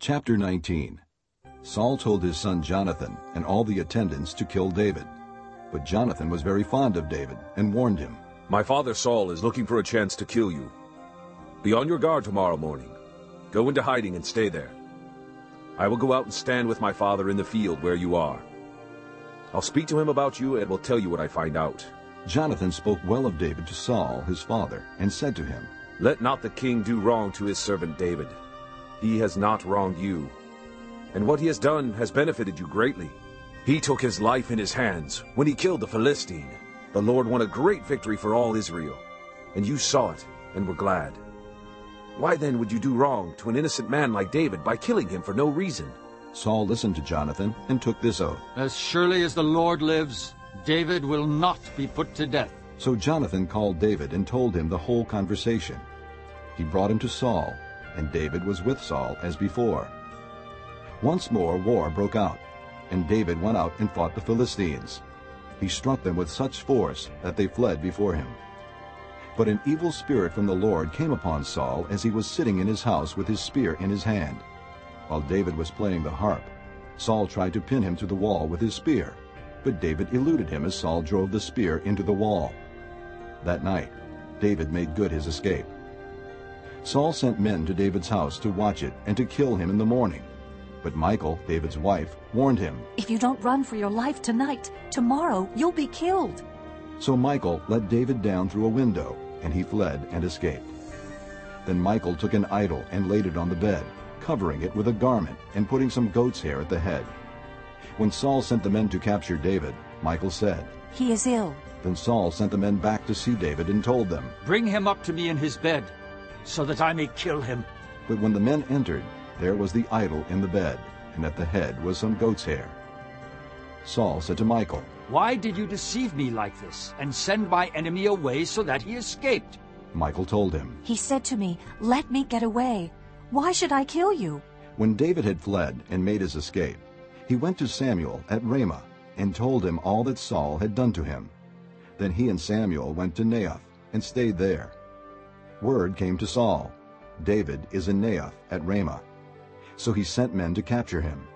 Chapter 19 Saul told his son Jonathan and all the attendants to kill David. But Jonathan was very fond of David and warned him. My father Saul is looking for a chance to kill you. Be on your guard tomorrow morning. Go into hiding and stay there. I will go out and stand with my father in the field where you are. I'll speak to him about you and will tell you what I find out. Jonathan spoke well of David to Saul, his father, and said to him, Let not the king do wrong to his servant David. He has not wronged you. And what he has done has benefited you greatly. He took his life in his hands when he killed the Philistine. The Lord won a great victory for all Israel, and you saw it and were glad. Why then would you do wrong to an innocent man like David by killing him for no reason? Saul listened to Jonathan and took this oath. As surely as the Lord lives, David will not be put to death. So Jonathan called David and told him the whole conversation. He brought him to Saul, and David was with Saul as before. Once more war broke out, and David went out and fought the Philistines. He struck them with such force that they fled before him. But an evil spirit from the Lord came upon Saul as he was sitting in his house with his spear in his hand. While David was playing the harp, Saul tried to pin him to the wall with his spear, but David eluded him as Saul drove the spear into the wall. That night, David made good his escape. Saul sent men to David's house to watch it and to kill him in the morning. But Michal, David's wife, warned him. If you don't run for your life tonight, tomorrow you'll be killed. So Michal let David down through a window, and he fled and escaped. Then Michal took an idol and laid it on the bed, covering it with a garment and putting some goat's hair at the head. When Saul sent the men to capture David, Michal said, He is ill. Then Saul sent the men back to see David and told them, Bring him up to me in his bed, so that I may kill him. But when the men entered, there was the idol in the bed, and at the head was some goat's hair. Saul said to Michal, Why did you deceive me like this, and send my enemy away so that he escaped? Michal told him, He said to me, Let me get away. Why should I kill you? When David had fled and made his escape, he went to Samuel at Ramah and told him all that Saul had done to him. Then he and Samuel went to Naioth and stayed there. Word came to Saul, David is in Naioth at Ramah. So he sent men to capture him.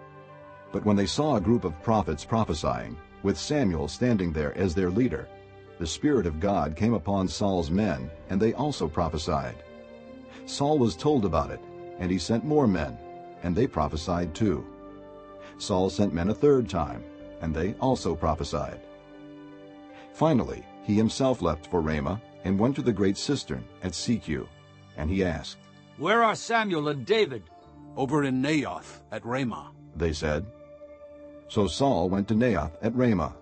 But when they saw a group of prophets prophesying, with Samuel standing there as their leader, the Spirit of God came upon Saul's men, and they also prophesied. Saul was told about it, and he sent more men, and they prophesied too. Saul sent men a third time, and they also prophesied. Finally, he himself left for Ramah and went to the great cistern at Secu, and he asked, Where are Samuel and David? Over in Naioth at Ramah. They said. So Saul went to Naioth at Ramah,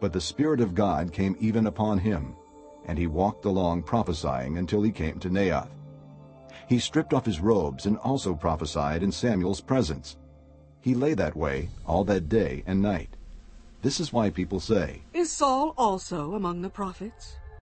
but the Spirit of God came even upon him, and he walked along prophesying until he came to Naioth. He stripped off his robes and also prophesied in Samuel's presence. He lay that way all that day and night. This is why people say, Is Saul also among the prophets?